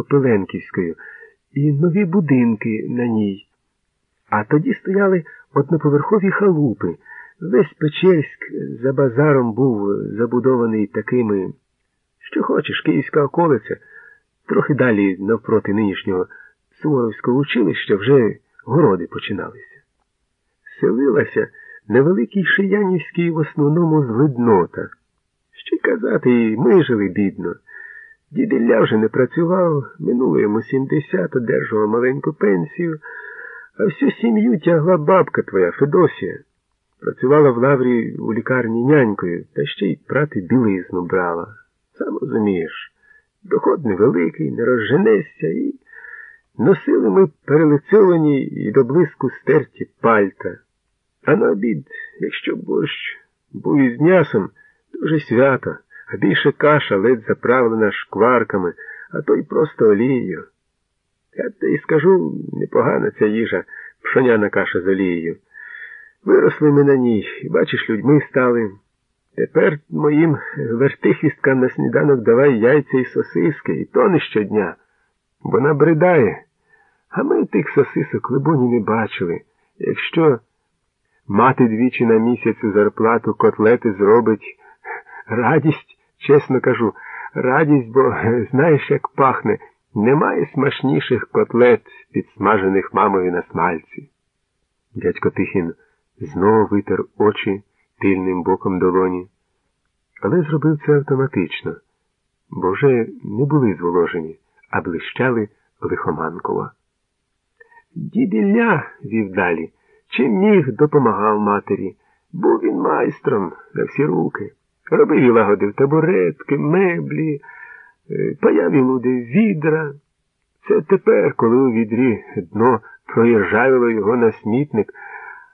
Копиленківською, і нові будинки на ній. А тоді стояли одноповерхові халупи. Весь Печерськ за базаром був забудований такими, що хочеш, київська околиця, трохи далі навпроти нинішнього Суворовського училища вже городи починалися. Селилася на великій Шиянівській в основному злиднота. Ще й казати, і ми жили бідно. Дід Ілля вже не працював, минуло йому 70, одержував маленьку пенсію, а всю сім'ю тягла бабка твоя, Федосія. Працювала в лаврі у лікарні нянькою, та ще й прати білизну брала. Сам розумієш, доход невеликий, не розженешся, і носили ми перелицьовані і до блиску стерті пальта. А на обід, якщо борщ був із м'ясом, дуже свято, а більше каша ледь заправлена шкварками, а то й просто олією. Я те й скажу, непогана ця їжа, пшоняна каша з олією. Виросли ми на ній, і бачиш, людьми стали. Тепер моїм вертихвісткам на сніданок давай яйця і сосиски, і то не щодня, бо набридає. А ми тих сосисок, либоні, не бачили. Якщо мати двічі на місяць зарплату котлети зробить радість, чесно кажу, радість, бо знаєш, як пахне, немає смачніших котлет, підсмажених мамою на смальці. Дядько Тихін знову витер очі тильним боком долоні, але зробив це автоматично, бо вже не були зволожені, а блищали лихоманково. Дід Ілля, вів далі, чим міг допомагав матері. Був він майстром на всі руки. Робив і лагодив табуретки, меблі, е, паяв і лудив відра. Це тепер, коли у відрі дно проїжджавило його на смітник,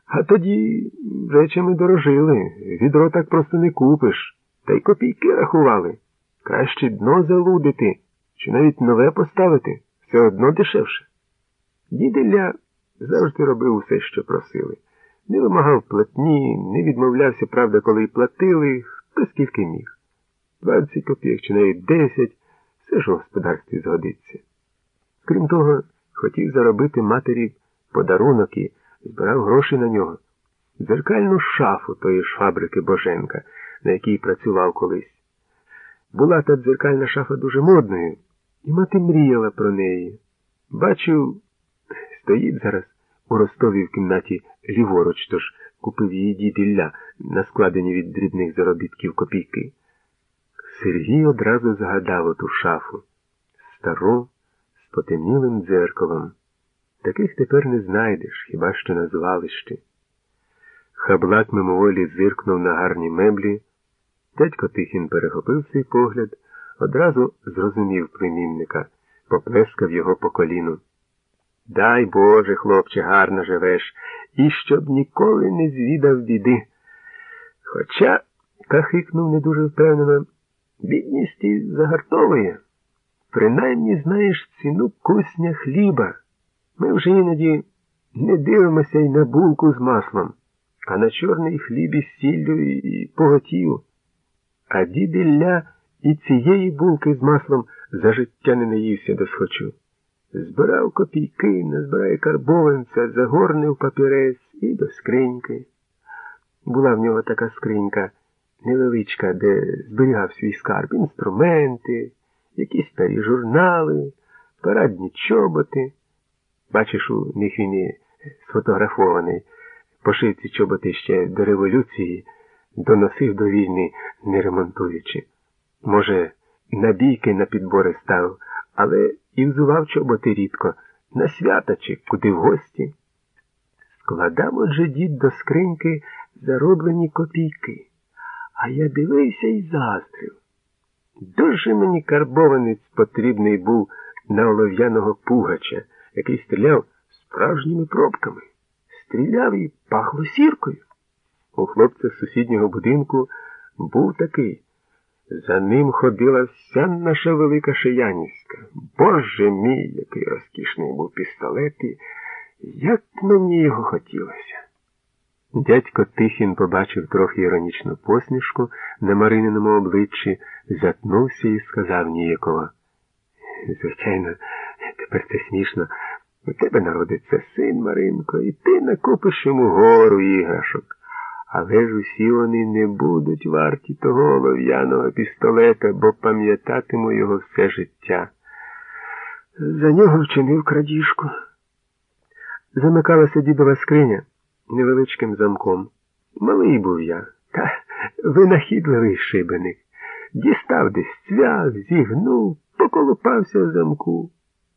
а тоді речами дорожили. Відро так просто не купиш, та й копійки рахували. Краще дно залудити, чи навіть нове поставити, все одно дешевше. Дід Ілля завжди робив усе, що просили. Не вимагав платні, не відмовлявся, правда, коли й платили, хто скільки міг. Двадцять копійок чи навіть десять, все ж у господарстві згодиться. Крім того, хотів заробити матері подарунок і збирав гроші на нього. Дзеркальну шафу тої ж фабрики Боженка, на якій працював колись. Була та дзеркальна шафа дуже модною, і мати мріяла про неї. Бачу, стоїть зараз у Ростові в кімнаті ліворуч, тож купив її дід Ілля на складені від дрібних заробітків копійки. Сергій одразу згадав оту шафу стару, з потемнілим дзеркалом. Таких тепер не знайдеш, хіба що на звалищі. Хаблат мимоволі зиркнув на гарні меблі. Дядько Тихін перехопив цей погляд, одразу зрозумів племінника, поплескав його по коліну. Дай Боже, хлопче, гарно живеш, і щоб ніколи не звідав біди. Хоча, кахикнув не дуже впевнено, бідність і загартовує. Принаймні знаєш ціну кусня хліба. Ми вже іноді не дивимося й на булку з маслом, а на чорний хліб із сіллю і поготів. А дід Ілля і цієї булки з маслом за життя не наївся до схочу. Збирав копійки, назбирає карбованця, загорнив папірець і до скриньки. Була в нього така скринька невеличка, де зберігав свій скарб, інструменти, якісь старі журнали, парадні чоботи. Бачиш, у них він і сфотографований. Пошив ці чоботи ще до революції, доносив до війни, не ремонтуючи. Може, набійки на підбори ставив, але і взував чоботи рідко, на свята чи куди в гості. Складав отже дід до скриньки зароблені копійки. А я дивився і заздрив. Дуже мені карбованець потрібний був на олов'яного пугача, який стріляв справжніми пробками. Стріляв і пахло сіркою. У хлопця сусіднього будинку був такий. За ним ходила вся наша велика Шиянівська. Боже мій, який розкішний був пістолет, і як мені його хотілося. Дядько Тихін побачив трохи іронічну посмішку на Марининому обличчі, затнувся і сказав ніяково. Звичайно, тепер це смішно. У тебе народиться син, Маринко, і ти накупиш йому гору іграшок. Але ж усі вони не будуть варті того олов'яного пістолета, бо пам'ятатиму його все життя. За нього вчинив крадіжку. Замикалася дідова скриня невеличким замком. Малий був я, та винахідливий шибеник. Дістав десь цвях, зігнув, поколупався в замку.